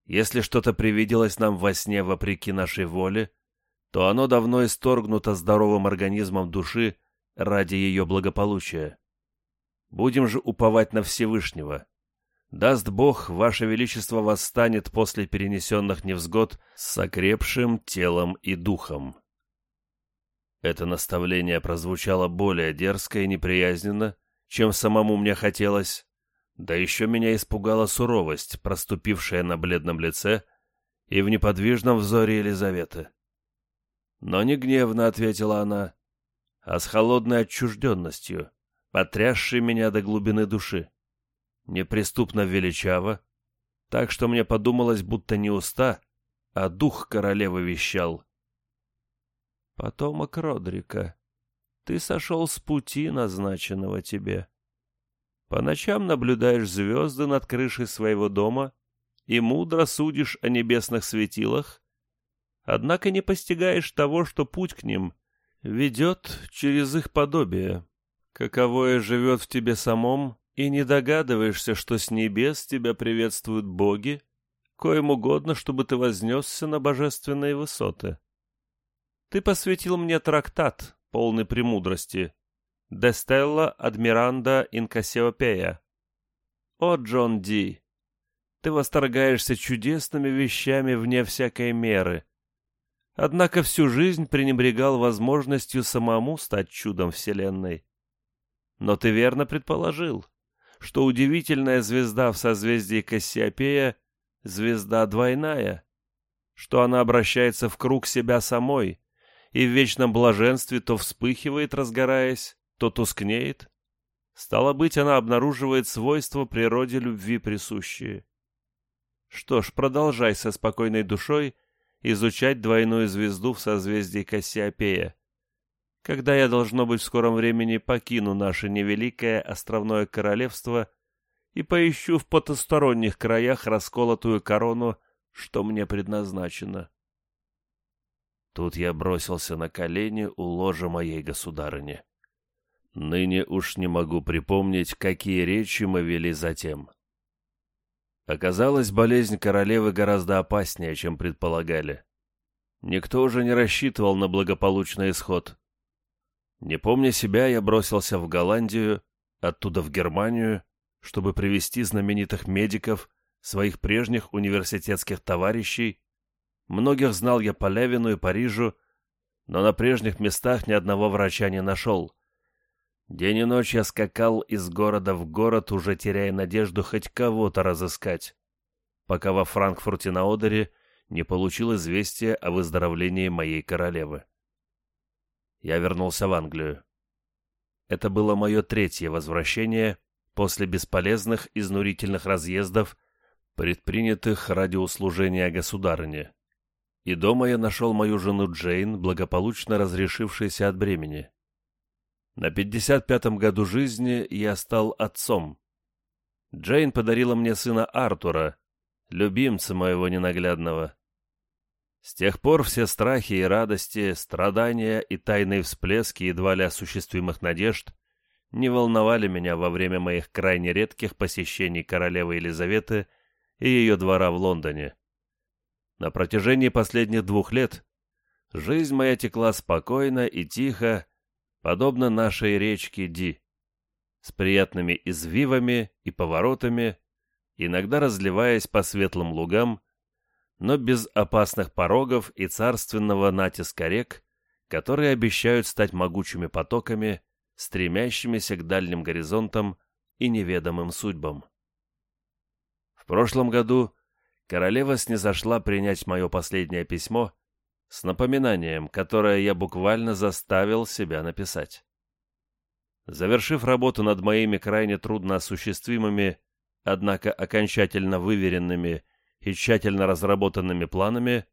Если что-то привиделось нам во сне вопреки нашей воле, то оно давно исторгнуто здоровым организмом души ради ее благополучия. Будем же уповать на Всевышнего. Даст Бог, Ваше Величество восстанет после перенесенных невзгод с окрепшим телом и духом. Это наставление прозвучало более дерзко и неприязненно, чем самому мне хотелось, да еще меня испугала суровость, проступившая на бледном лице и в неподвижном взоре Елизаветы. Но не гневно ответила она, а с холодной отчужденностью, потрясшей меня до глубины души. Неприступно величаво, так что мне подумалось, будто не уста, а дух королевы вещал. «Потомок Родрика, ты сошел с пути, назначенного тебе. По ночам наблюдаешь звезды над крышей своего дома и мудро судишь о небесных светилах, однако не постигаешь того, что путь к ним ведет через их подобие, каковое живет в тебе самом, и не догадываешься, что с небес тебя приветствуют боги, коим угодно, чтобы ты вознесся на божественные высоты. Ты посвятил мне трактат, полный премудрости, «De Stella Admiranda in Cassiopeia». О, Джон Ди, ты восторгаешься чудесными вещами вне всякой меры, однако всю жизнь пренебрегал возможностью самому стать чудом Вселенной. Но ты верно предположил, что удивительная звезда в созвездии Кассиопея — звезда двойная, что она обращается в круг себя самой и в вечном блаженстве то вспыхивает, разгораясь, то тускнеет. Стало быть, она обнаруживает свойства природе любви присущие. Что ж, продолжай со спокойной душой изучать двойную звезду в созвездии Кассиопея. Когда я, должно быть, в скором времени покину наше невеликое островное королевство и поищу в потусторонних краях расколотую корону, что мне предназначено. Тут я бросился на колени у ложа моей государыни. Ныне уж не могу припомнить, какие речи мы вели затем. Оказалось, болезнь королевы гораздо опаснее, чем предполагали. Никто уже не рассчитывал на благополучный исход. Не помня себя, я бросился в Голландию, оттуда в Германию, чтобы привести знаменитых медиков, своих прежних университетских товарищей. Многих знал я по Левину и Парижу, но на прежних местах ни одного врача не нашел. День и ночь я скакал из города в город, уже теряя надежду хоть кого-то разыскать, пока во Франкфурте на Одере не получил известия о выздоровлении моей королевы. Я вернулся в Англию. Это было мое третье возвращение после бесполезных изнурительных разъездов, предпринятых ради услужения государыне. И дома я нашел мою жену Джейн, благополучно разрешившейся от бремени. На 55-м году жизни я стал отцом. Джейн подарила мне сына Артура, любимца моего ненаглядного. С тех пор все страхи и радости, страдания и тайные всплески едва ли осуществимых надежд не волновали меня во время моих крайне редких посещений королевы Елизаветы и ее двора в Лондоне. На протяжении последних двух лет жизнь моя текла спокойно и тихо, подобно нашей речке Ди, с приятными извивами и поворотами, иногда разливаясь по светлым лугам, но без опасных порогов и царственного натиска рек, которые обещают стать могучими потоками, стремящимися к дальним горизонтам и неведомым судьбам. В прошлом году королева снизошла принять мое последнее письмо с напоминанием, которое я буквально заставил себя написать. Завершив работу над моими крайне трудно осуществимыми, однако окончательно выверенными и тщательно разработанными планами,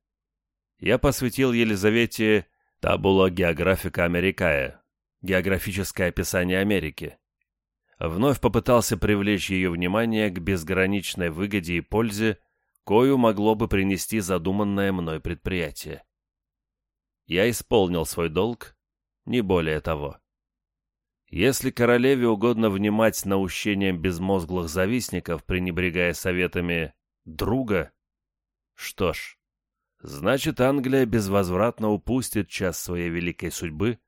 я посвятил Елизавете Табула Географика Америкая, географическое описание Америки. Вновь попытался привлечь ее внимание к безграничной выгоде и пользе, кою могло бы принести задуманное мной предприятие. Я исполнил свой долг, не более того. Если королеве угодно внимать наущением безмозглых завистников, пренебрегая советами друга, что ж, значит Англия безвозвратно упустит час своей великой судьбы,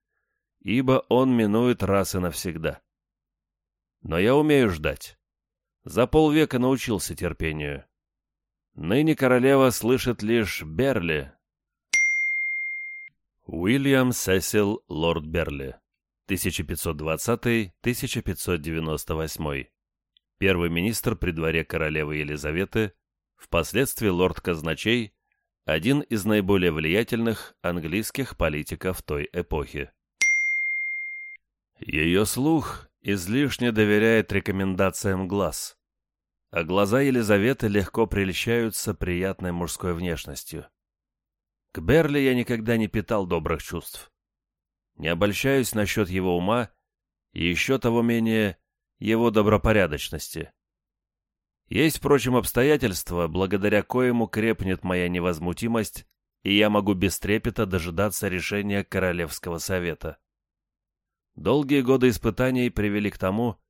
ибо он минует раз и навсегда. Но я умею ждать. За полвека научился терпению. Ныне королева слышит лишь Берли. Уильям Сесил Лорд Берли 1520-1598. Первый министр при дворе королевы Елизаветы, впоследствии лорд-казначей, один из наиболее влиятельных английских политиков той эпохи. Ее слух излишне доверяет рекомендациям глаз, а глаза Елизаветы легко прельщаются приятной мужской внешностью. К Берли я никогда не питал добрых чувств. Не обольщаюсь насчет его ума и еще того менее его добропорядочности. Есть, впрочем, обстоятельства, благодаря коему крепнет моя невозмутимость, и я могу без трепета дожидаться решения Королевского совета. Долгие годы испытаний привели к тому,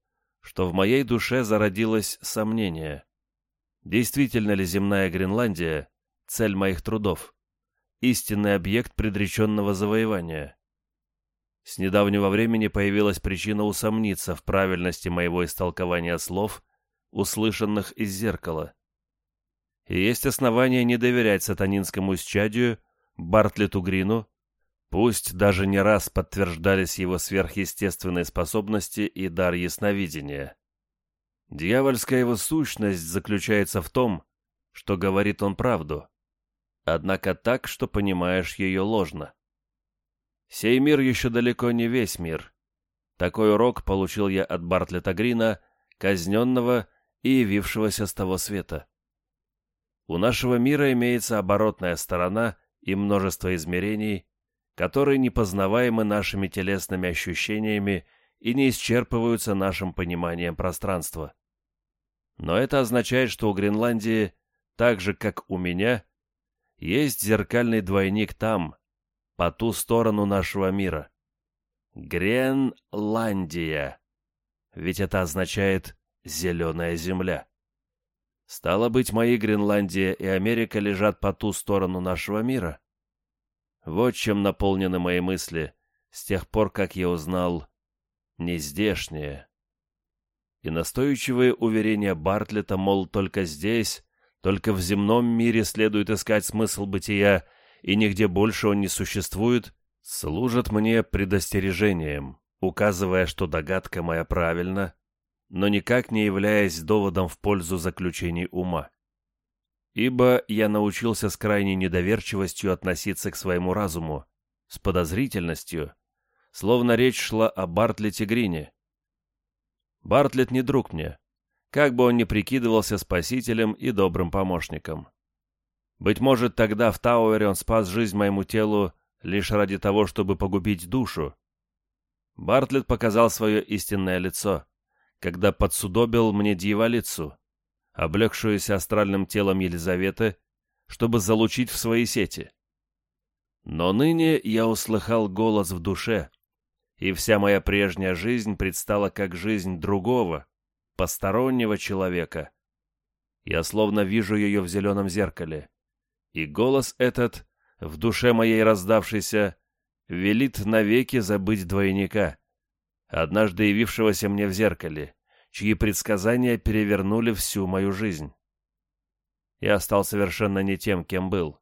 что в моей душе зародилось сомнение. Действительно ли земная Гренландия — цель моих трудов, истинный объект предреченного завоевания? С недавнего времени появилась причина усомниться в правильности моего истолкования слов, услышанных из зеркала. И есть основания не доверять сатанинскому исчадию, Бартлету Грину, Пусть даже не раз подтверждались его сверхъестественные способности и дар ясновидения. Дьявольская его сущность заключается в том, что говорит он правду, однако так, что понимаешь ее ложно. Сей мир еще далеко не весь мир. Такой урок получил я от Бартлета Грина, казненного и явившегося с того света. У нашего мира имеется оборотная сторона и множество измерений, которые не познаваемы нашими телесными ощущениями и не исчерпываются нашим пониманием пространства. Но это означает, что у Гренландии, так же как у меня, есть зеркальный двойник там, по ту сторону нашего мира. Гренландия. Ведь это означает «зеленая земля». Стало быть, мои Гренландия и Америка лежат по ту сторону нашего мира. Вот чем наполнены мои мысли с тех пор, как я узнал нездешнее. И настойчивые уверения Бартлета, мол, только здесь, только в земном мире следует искать смысл бытия, и нигде больше он не существует, служат мне предостережением, указывая, что догадка моя правильна, но никак не являясь доводом в пользу заключений ума ибо я научился с крайней недоверчивостью относиться к своему разуму, с подозрительностью, словно речь шла о Бартлете Грине. Бартлет не друг мне, как бы он ни прикидывался спасителем и добрым помощником. Быть может, тогда в Тауэре он спас жизнь моему телу лишь ради того, чтобы погубить душу. Бартлет показал свое истинное лицо, когда подсудобил мне дьяволицу, облегшуюся астральным телом Елизаветы, чтобы залучить в свои сети. Но ныне я услыхал голос в душе, и вся моя прежняя жизнь предстала как жизнь другого, постороннего человека. Я словно вижу ее в зеленом зеркале, и голос этот, в душе моей раздавшийся, велит навеки забыть двойника, однажды явившегося мне в зеркале, чьи предсказания перевернули всю мою жизнь. Я стал совершенно не тем, кем был.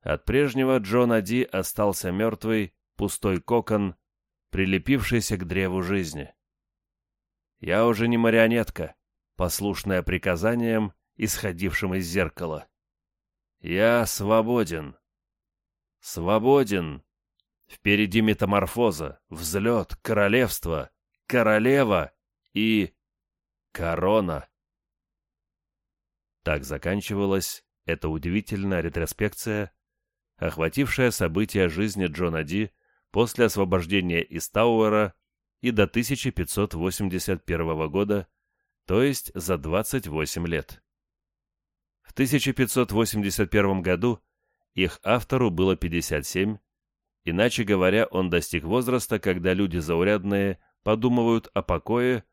От прежнего Джона Ди остался мертвый, пустой кокон, прилепившийся к древу жизни. Я уже не марионетка, послушная приказаниям, исходившим из зеркала. Я свободен. Свободен. Впереди метаморфоза, взлет, королевство, королева и... корона. Так заканчивалась эта удивительная ретроспекция, охватившая события жизни Джона Ди после освобождения из Тауэра и до 1581 года, то есть за 28 лет. В 1581 году их автору было 57, иначе говоря, он достиг возраста, когда люди заурядные подумывают о покое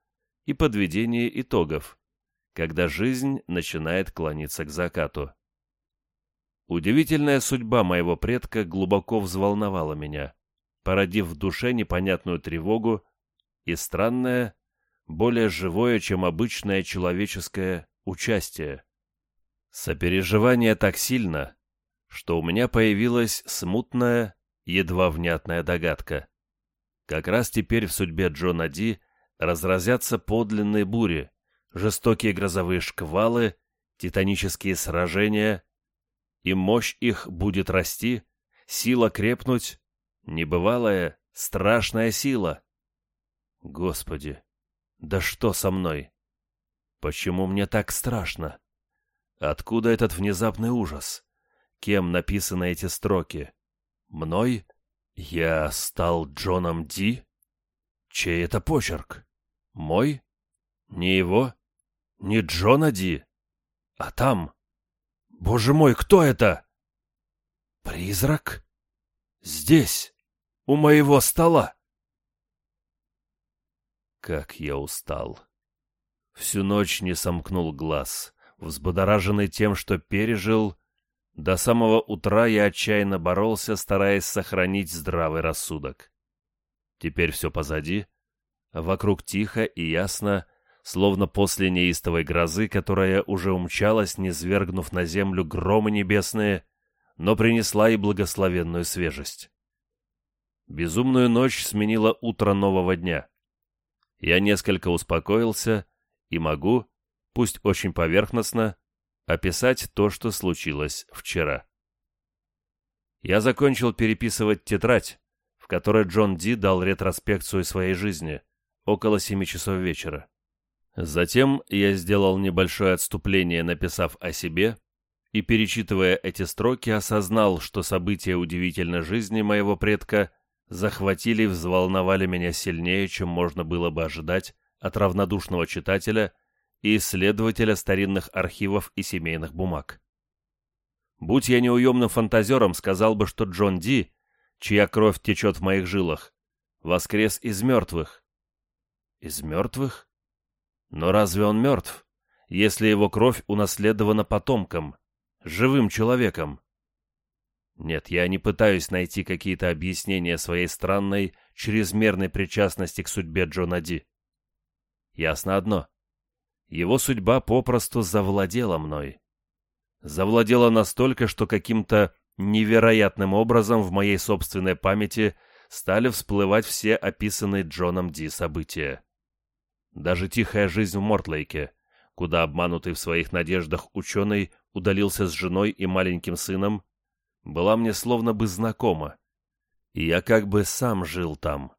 и подведении итогов, когда жизнь начинает клониться к закату. Удивительная судьба моего предка глубоко взволновала меня, породив в душе непонятную тревогу и странное, более живое, чем обычное человеческое участие. Сопереживание так сильно, что у меня появилась смутная, едва внятная догадка. Как раз теперь в судьбе Джона Ди разразятся подлинные бури, жестокие грозовые шквалы, титанические сражения, и мощь их будет расти, сила крепнуть, небывалая, страшная сила. Господи, да что со мной? Почему мне так страшно? Откуда этот внезапный ужас? Кем написаны эти строки? Мной? Я стал Джоном Ди? Чей это почерк? Мой? Не его? Не Джона Ди? А там? Боже мой, кто это? Призрак? Здесь, у моего стола. Как я устал. Всю ночь не сомкнул глаз, взбодораженный тем, что пережил. До самого утра я отчаянно боролся, стараясь сохранить здравый рассудок. Теперь все позади, вокруг тихо и ясно, словно после неистовой грозы, которая уже умчалась, низвергнув на землю громы небесные, но принесла и благословенную свежесть. Безумную ночь сменила утро нового дня я несколько успокоился и могу, пусть очень поверхностно, описать то, что случилось вчера. Я закончил переписывать тетрадь, в которой Джон Ди дал ретроспекцию своей жизни, около семи часов вечера. Затем я сделал небольшое отступление, написав о себе, и, перечитывая эти строки, осознал, что события удивительной жизни моего предка захватили и взволновали меня сильнее, чем можно было бы ожидать от равнодушного читателя и исследователя старинных архивов и семейных бумаг. Будь я неуемным фантазером, сказал бы, что Джон Ди, чья кровь течет в моих жилах, воскрес из мертвых. Из мертвых? Но разве он мертв, если его кровь унаследована потомком, живым человеком? Нет, я не пытаюсь найти какие-то объяснения своей странной, чрезмерной причастности к судьбе Джона Ди. Ясно одно. Его судьба попросту завладела мной. Завладела настолько, что каким-то невероятным образом в моей собственной памяти стали всплывать все описанные Джоном Ди события. Даже тихая жизнь в Мортлейке, куда обманутый в своих надеждах ученый удалился с женой и маленьким сыном, была мне словно бы знакома. И я как бы сам жил там.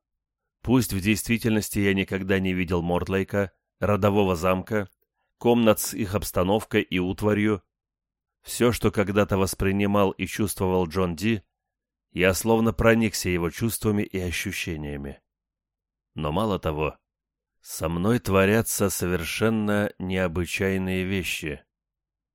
Пусть в действительности я никогда не видел Мортлейка, родового замка, комнат с их обстановкой и утварью. Все, что когда-то воспринимал и чувствовал Джон Ди, я словно проникся его чувствами и ощущениями. Но мало того, со мной творятся совершенно необычайные вещи.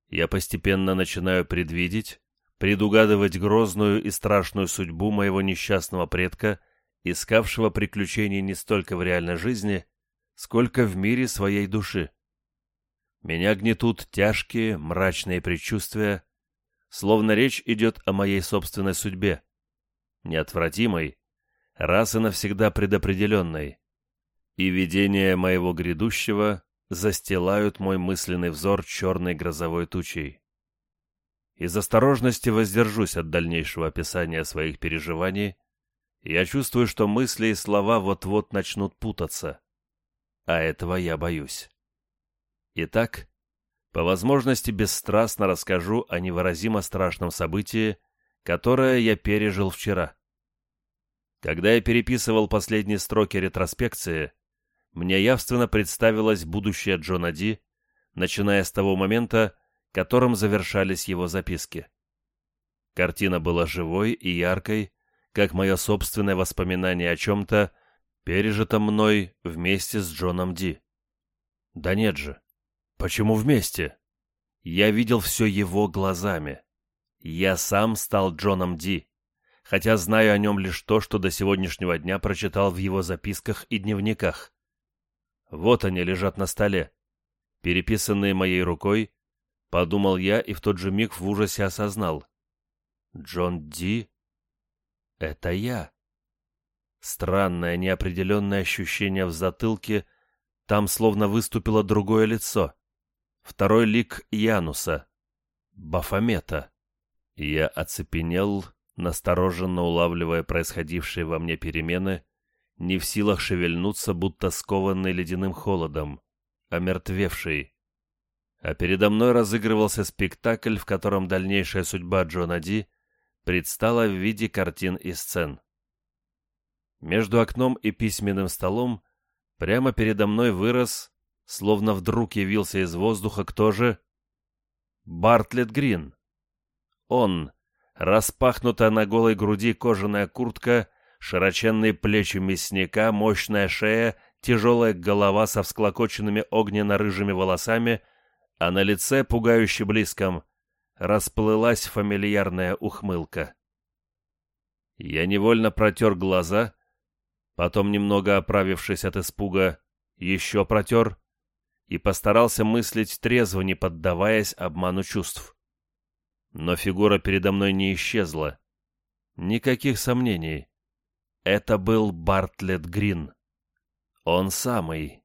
Я постепенно начинаю предвидеть, предугадывать грозную и страшную судьбу моего несчастного предка, искавшего приключений не столько в реальной жизни, сколько в мире своей души. Меня гнетут тяжкие, мрачные предчувствия, словно речь идет о моей собственной судьбе, неотвратимой, раз и навсегда предопределенной, и видения моего грядущего застилают мой мысленный взор черной грозовой тучей. Из осторожности воздержусь от дальнейшего описания своих переживаний. Я чувствую, что мысли и слова вот-вот начнут путаться. а этого я боюсь. Итак, по возможности бесстрастно расскажу о невыразимо страшном событии, которое я пережил вчера. Когда я переписывал последние строки ретроспекции, мне явственно представилось будущее Джона Ди, начиная с того момента, которым завершались его записки. Картина была живой и яркой, как мое собственное воспоминание о чем-то, пережитом мной вместе с Джоном Ди. Да нет же. Почему вместе? Я видел все его глазами. Я сам стал Джоном Ди, хотя знаю о нем лишь то, что до сегодняшнего дня прочитал в его записках и дневниках. Вот они лежат на столе, переписанные моей рукой, подумал я и в тот же миг в ужасе осознал. Джон Ди — это я. Странное неопределенное ощущение в затылке, там словно выступило другое лицо. Второй лик Януса, Бафомета. Я оцепенел, настороженно улавливая происходившие во мне перемены, не в силах шевельнуться, будто скованный ледяным холодом, омертвевший. А передо мной разыгрывался спектакль, в котором дальнейшая судьба Джона Ди предстала в виде картин и сцен. Между окном и письменным столом прямо передо мной вырос, словно вдруг явился из воздуха кто же? Бартлетт Грин. Он, распахнутая на голой груди кожаная куртка, широченные плечи мясника, мощная шея, тяжелая голова со всклокоченными огненно-рыжими волосами, а на лице, пугающе близком, расплылась фамильярная ухмылка. Я невольно протер глаза, потом, немного оправившись от испуга, еще протер и постарался мыслить трезво, не поддаваясь обману чувств. Но фигура передо мной не исчезла. Никаких сомнений. Это был Бартлетт Грин. Он самый.